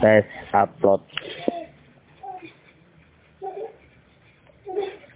tes upload.